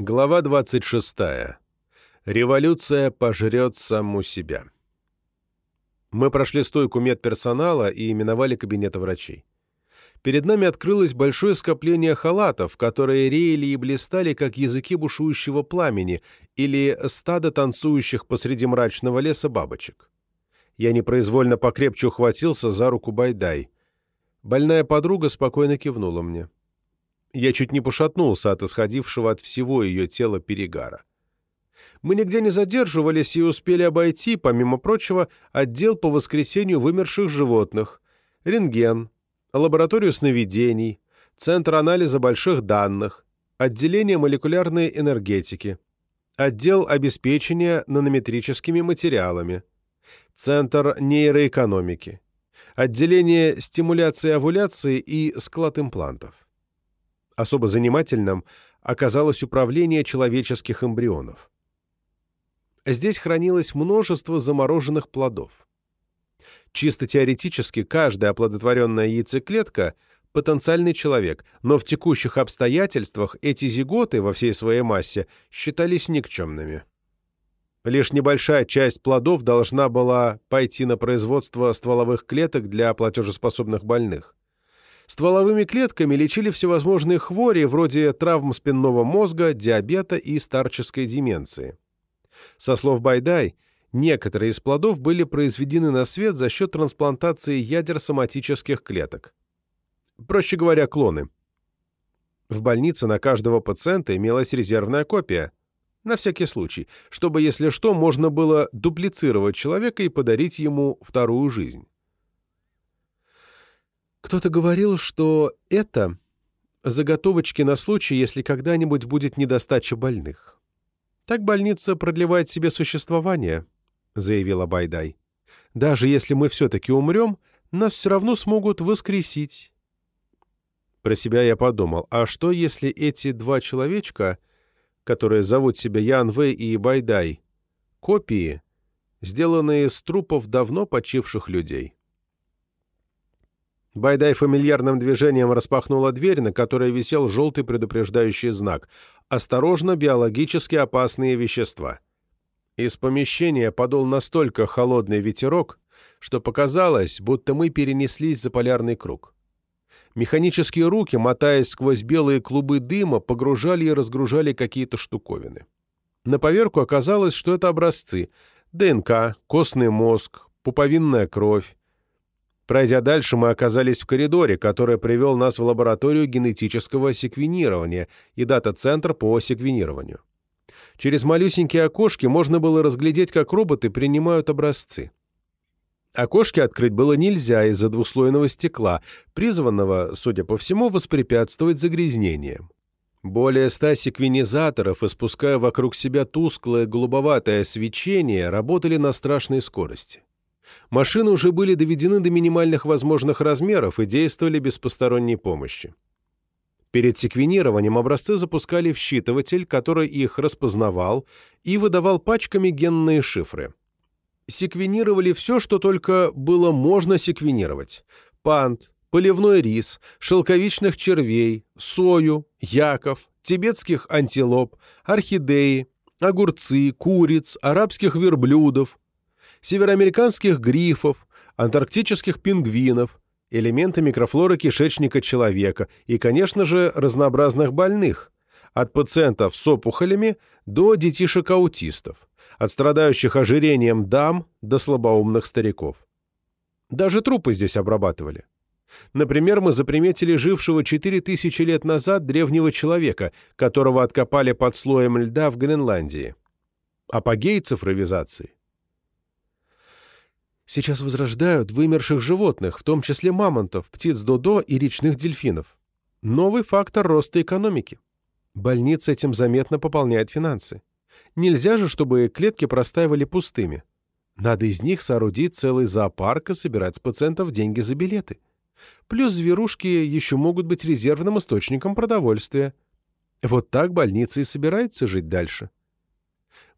Глава 26. Революция пожрет саму себя. Мы прошли стойку медперсонала и именовали кабинеты врачей. Перед нами открылось большое скопление халатов, которые реяли и блистали, как языки бушующего пламени или стадо танцующих посреди мрачного леса бабочек. Я непроизвольно покрепче ухватился за руку Байдай. Больная подруга спокойно кивнула мне. Я чуть не пошатнулся от исходившего от всего ее тела перегара. Мы нигде не задерживались и успели обойти, помимо прочего, отдел по воскресению вымерших животных, рентген, лабораторию сновидений, центр анализа больших данных, отделение молекулярной энергетики, отдел обеспечения нанометрическими материалами, центр нейроэкономики, отделение стимуляции овуляции и склад имплантов. Особо занимательным оказалось управление человеческих эмбрионов. Здесь хранилось множество замороженных плодов. Чисто теоретически каждая оплодотворенная яйцеклетка – потенциальный человек, но в текущих обстоятельствах эти зиготы во всей своей массе считались никчемными. Лишь небольшая часть плодов должна была пойти на производство стволовых клеток для платежеспособных больных. Стволовыми клетками лечили всевозможные хвори, вроде травм спинного мозга, диабета и старческой деменции. Со слов Байдай, некоторые из плодов были произведены на свет за счет трансплантации ядер соматических клеток. Проще говоря, клоны. В больнице на каждого пациента имелась резервная копия, на всякий случай, чтобы, если что, можно было дуплицировать человека и подарить ему вторую жизнь. Кто-то говорил, что это заготовочки на случай, если когда-нибудь будет недостача больных. Так больница продлевает себе существование, заявила Байдай. Даже если мы все-таки умрем, нас все равно смогут воскресить. Про себя я подумал, а что если эти два человечка, которые зовут себя Ян Вэй и Байдай, копии, сделанные из трупов давно почивших людей? Байдай фамильярным движением распахнула дверь, на которой висел желтый предупреждающий знак «Осторожно, биологически опасные вещества». Из помещения подул настолько холодный ветерок, что показалось, будто мы перенеслись за полярный круг. Механические руки, мотаясь сквозь белые клубы дыма, погружали и разгружали какие-то штуковины. На поверку оказалось, что это образцы – ДНК, костный мозг, пуповинная кровь, Пройдя дальше, мы оказались в коридоре, который привел нас в лабораторию генетического секвенирования и дата-центр по секвенированию. Через малюсенькие окошки можно было разглядеть, как роботы принимают образцы. Окошки открыть было нельзя из-за двухслойного стекла, призванного, судя по всему, воспрепятствовать загрязнениям. Более ста секвенизаторов, испуская вокруг себя тусклое голубоватое свечение, работали на страшной скорости. Машины уже были доведены до минимальных возможных размеров и действовали без посторонней помощи. Перед секвенированием образцы запускали в считыватель, который их распознавал и выдавал пачками генные шифры. Секвенировали все, что только было можно секвенировать. Пант, поливной рис, шелковичных червей, сою, яков, тибетских антилоп, орхидеи, огурцы, куриц, арабских верблюдов, североамериканских грифов, антарктических пингвинов, элементы микрофлоры кишечника человека и, конечно же, разнообразных больных, от пациентов с опухолями до детишек-аутистов, от страдающих ожирением дам до слабоумных стариков. Даже трупы здесь обрабатывали. Например, мы заприметили жившего 4000 лет назад древнего человека, которого откопали под слоем льда в Гренландии. Апогей цифровизации Сейчас возрождают вымерших животных, в том числе мамонтов, птиц додо и речных дельфинов. Новый фактор роста экономики. Больница этим заметно пополняет финансы. Нельзя же, чтобы клетки простаивали пустыми. Надо из них соорудить целый зоопарк и собирать с пациентов деньги за билеты. Плюс зверушки еще могут быть резервным источником продовольствия. Вот так больница и собирается жить дальше.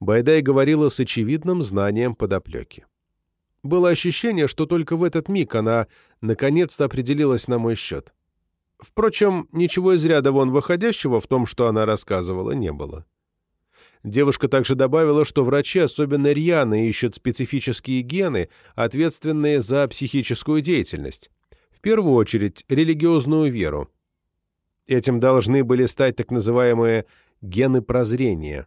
Байдай говорила с очевидным знанием подоплеки. Было ощущение, что только в этот миг она наконец-то определилась на мой счет. Впрочем, ничего из ряда вон выходящего в том, что она рассказывала, не было. Девушка также добавила, что врачи особенно рьяно ищут специфические гены, ответственные за психическую деятельность. В первую очередь, религиозную веру. Этим должны были стать так называемые гены прозрения.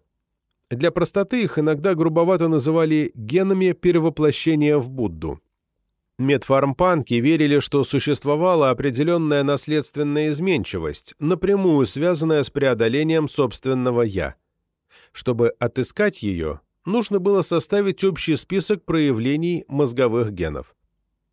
Для простоты их иногда грубовато называли генами перевоплощения в Будду. Медфармпанки верили, что существовала определенная наследственная изменчивость, напрямую связанная с преодолением собственного «я». Чтобы отыскать ее, нужно было составить общий список проявлений мозговых генов.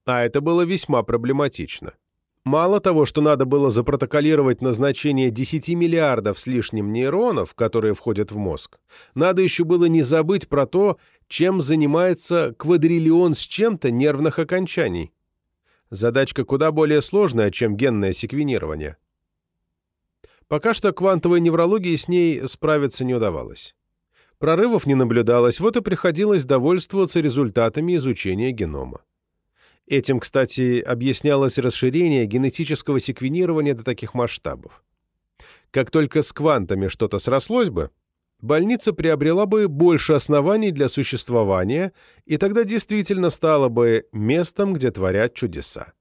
А это было весьма проблематично. Мало того, что надо было запротоколировать назначение 10 миллиардов с лишним нейронов, которые входят в мозг, надо еще было не забыть про то, чем занимается квадриллион с чем-то нервных окончаний. Задачка куда более сложная, чем генное секвенирование. Пока что квантовой неврологии с ней справиться не удавалось. Прорывов не наблюдалось, вот и приходилось довольствоваться результатами изучения генома. Этим, кстати, объяснялось расширение генетического секвенирования до таких масштабов. Как только с квантами что-то срослось бы, больница приобрела бы больше оснований для существования и тогда действительно стала бы местом, где творят чудеса.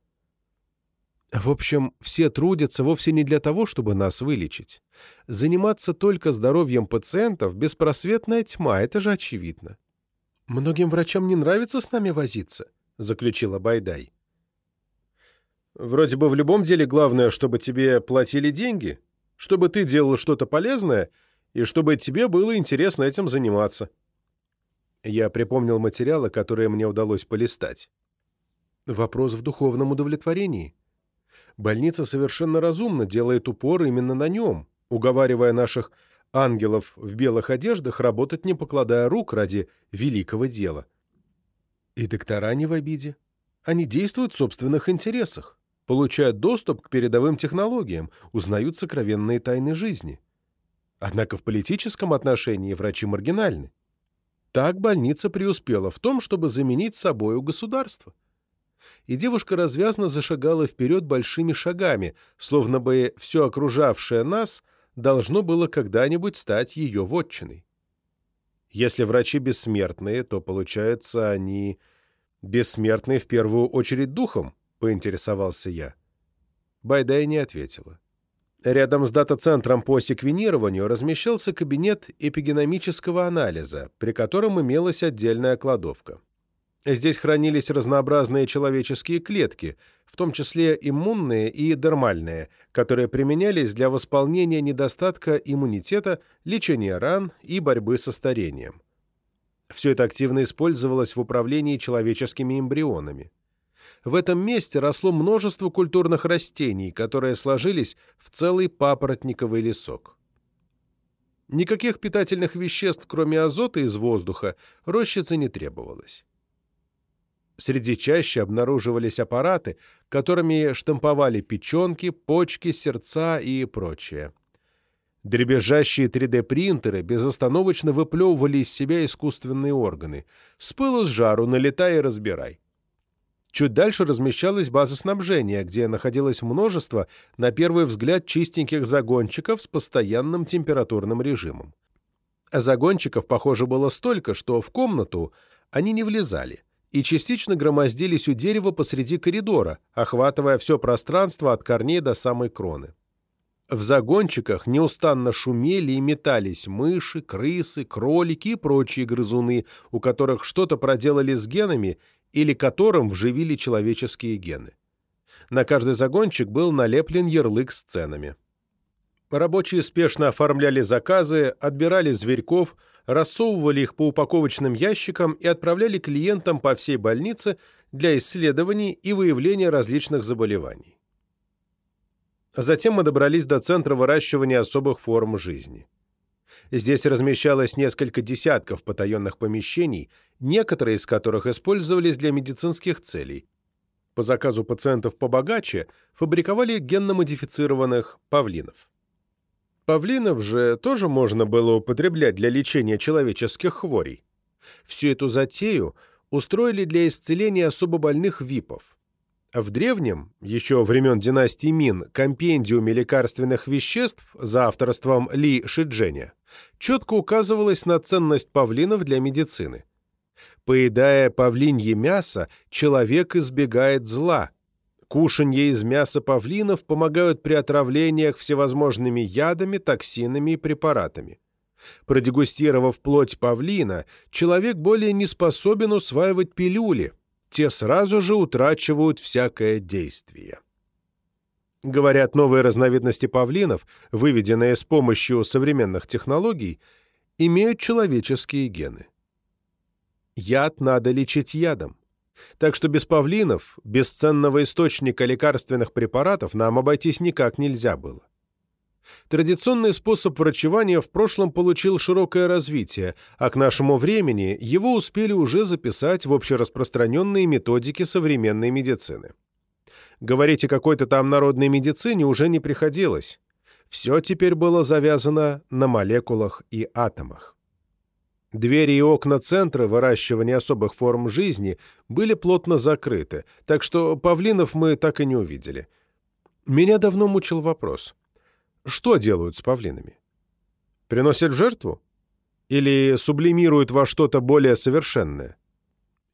В общем, все трудятся вовсе не для того, чтобы нас вылечить. Заниматься только здоровьем пациентов — беспросветная тьма, это же очевидно. Многим врачам не нравится с нами возиться. — заключила Байдай. «Вроде бы в любом деле главное, чтобы тебе платили деньги, чтобы ты делал что-то полезное и чтобы тебе было интересно этим заниматься». Я припомнил материалы, которые мне удалось полистать. Вопрос в духовном удовлетворении. Больница совершенно разумно делает упор именно на нем, уговаривая наших ангелов в белых одеждах работать, не покладая рук ради великого дела. И доктора не в обиде. Они действуют в собственных интересах, получают доступ к передовым технологиям, узнают сокровенные тайны жизни. Однако в политическом отношении врачи маргинальны. Так больница преуспела в том, чтобы заменить собою государство. И девушка развязно зашагала вперед большими шагами, словно бы все окружавшее нас должно было когда-нибудь стать ее вотчиной. Если врачи бессмертные, то, получается, они бессмертные в первую очередь духом, поинтересовался я. Байдай не ответила. Рядом с дата-центром по секвенированию размещался кабинет эпигеномического анализа, при котором имелась отдельная кладовка. Здесь хранились разнообразные человеческие клетки, в том числе иммунные и дермальные, которые применялись для восполнения недостатка иммунитета, лечения ран и борьбы со старением. Все это активно использовалось в управлении человеческими эмбрионами. В этом месте росло множество культурных растений, которые сложились в целый папоротниковый лесок. Никаких питательных веществ, кроме азота из воздуха, рощице не требовалось. Среди чаще обнаруживались аппараты, которыми штамповали печенки, почки, сердца и прочее. Дребезжащие 3D-принтеры безостановочно выплевывали из себя искусственные органы. С пылу с жару налетай и разбирай. Чуть дальше размещалась база снабжения, где находилось множество, на первый взгляд, чистеньких загончиков с постоянным температурным режимом. А загончиков, похоже, было столько, что в комнату они не влезали — и частично громоздились у дерева посреди коридора, охватывая все пространство от корней до самой кроны. В загончиках неустанно шумели и метались мыши, крысы, кролики и прочие грызуны, у которых что-то проделали с генами или которым вживили человеческие гены. На каждый загончик был налеплен ярлык с ценами. Рабочие спешно оформляли заказы, отбирали зверьков, рассовывали их по упаковочным ящикам и отправляли клиентам по всей больнице для исследований и выявления различных заболеваний. Затем мы добрались до центра выращивания особых форм жизни. Здесь размещалось несколько десятков потаенных помещений, некоторые из которых использовались для медицинских целей. По заказу пациентов побогаче фабриковали генно-модифицированных павлинов. Павлинов же тоже можно было употреблять для лечения человеческих хворей. Всю эту затею устроили для исцеления особо больных випов. В древнем, еще времен династии Мин, компендиуме лекарственных веществ за авторством Ли Шидженя четко указывалось на ценность павлинов для медицины. Поедая павлинье мясо, человек избегает зла. Кушанье из мяса павлинов помогают при отравлениях всевозможными ядами, токсинами и препаратами. Продегустировав плоть павлина, человек более не способен усваивать пилюли, те сразу же утрачивают всякое действие. Говорят, новые разновидности павлинов, выведенные с помощью современных технологий, имеют человеческие гены. Яд надо лечить ядом. Так что без павлинов, без ценного источника лекарственных препаратов нам обойтись никак нельзя было. Традиционный способ врачевания в прошлом получил широкое развитие, а к нашему времени его успели уже записать в общераспространенные методики современной медицины. Говорить о какой-то там народной медицине уже не приходилось. Все теперь было завязано на молекулах и атомах. Двери и окна центра выращивания особых форм жизни были плотно закрыты, так что павлинов мы так и не увидели. Меня давно мучил вопрос. Что делают с павлинами? Приносят в жертву? Или сублимируют во что-то более совершенное?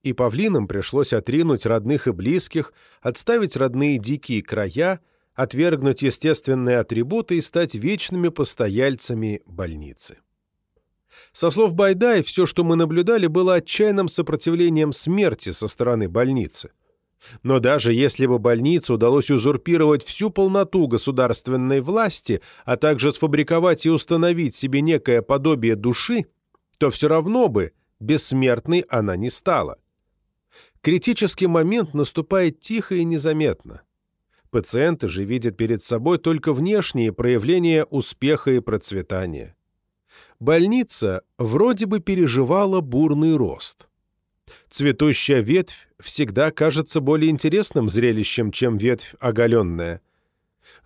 И павлинам пришлось отринуть родных и близких, отставить родные дикие края, отвергнуть естественные атрибуты и стать вечными постояльцами больницы. Со слов Байдай, все, что мы наблюдали, было отчаянным сопротивлением смерти со стороны больницы. Но даже если бы больнице удалось узурпировать всю полноту государственной власти, а также сфабриковать и установить себе некое подобие души, то все равно бы бессмертной она не стала. Критический момент наступает тихо и незаметно. Пациенты же видят перед собой только внешние проявления успеха и процветания больница вроде бы переживала бурный рост. Цветущая ветвь всегда кажется более интересным зрелищем, чем ветвь оголенная.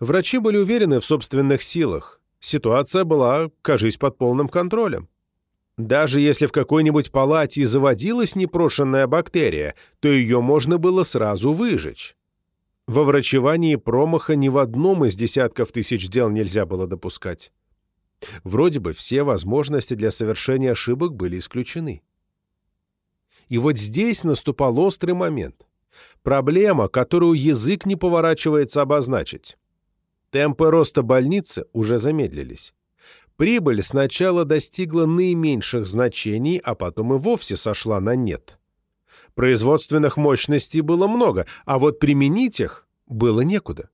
Врачи были уверены в собственных силах. Ситуация была, кажись, под полным контролем. Даже если в какой-нибудь палате и заводилась непрошенная бактерия, то ее можно было сразу выжечь. Во врачевании промаха ни в одном из десятков тысяч дел нельзя было допускать. Вроде бы все возможности для совершения ошибок были исключены. И вот здесь наступал острый момент. Проблема, которую язык не поворачивается обозначить. Темпы роста больницы уже замедлились. Прибыль сначала достигла наименьших значений, а потом и вовсе сошла на нет. Производственных мощностей было много, а вот применить их было некуда.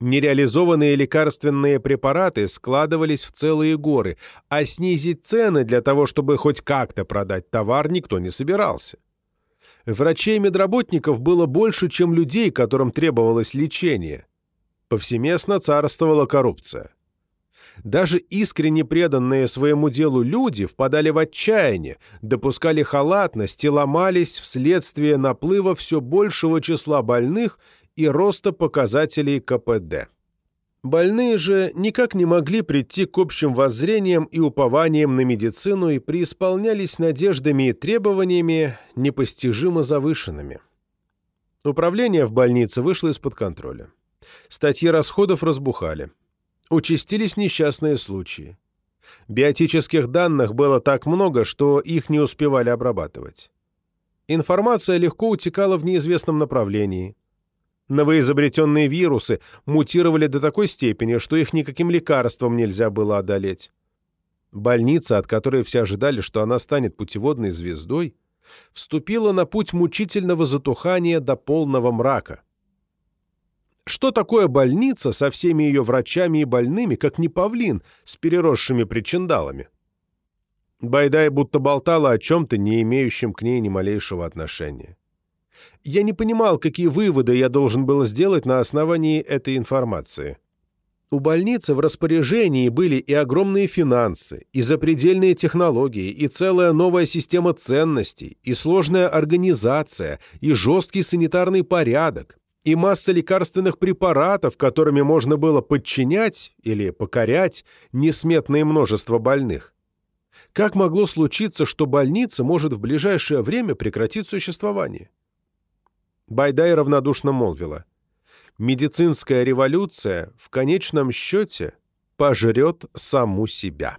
Нереализованные лекарственные препараты складывались в целые горы, а снизить цены для того, чтобы хоть как-то продать товар, никто не собирался. Врачей и медработников было больше, чем людей, которым требовалось лечение. Повсеместно царствовала коррупция. Даже искренне преданные своему делу люди впадали в отчаяние, допускали халатность и ломались вследствие наплыва все большего числа больных и роста показателей КПД. Больные же никак не могли прийти к общим воззрениям и упованиям на медицину и преисполнялись надеждами и требованиями непостижимо завышенными. Управление в больнице вышло из-под контроля. Статьи расходов разбухали. Участились несчастные случаи. Биотических данных было так много, что их не успевали обрабатывать. Информация легко утекала в неизвестном направлении – Новоизобретенные вирусы мутировали до такой степени, что их никаким лекарством нельзя было одолеть. Больница, от которой все ожидали, что она станет путеводной звездой, вступила на путь мучительного затухания до полного мрака. Что такое больница со всеми ее врачами и больными, как не павлин с переросшими причиндалами? Байдай будто болтала о чем-то, не имеющем к ней ни малейшего отношения. Я не понимал, какие выводы я должен был сделать на основании этой информации. У больницы в распоряжении были и огромные финансы, и запредельные технологии, и целая новая система ценностей, и сложная организация, и жесткий санитарный порядок, и масса лекарственных препаратов, которыми можно было подчинять или покорять несметное множество больных. Как могло случиться, что больница может в ближайшее время прекратить существование? Байдай равнодушно молвила. «Медицинская революция в конечном счете пожрет саму себя».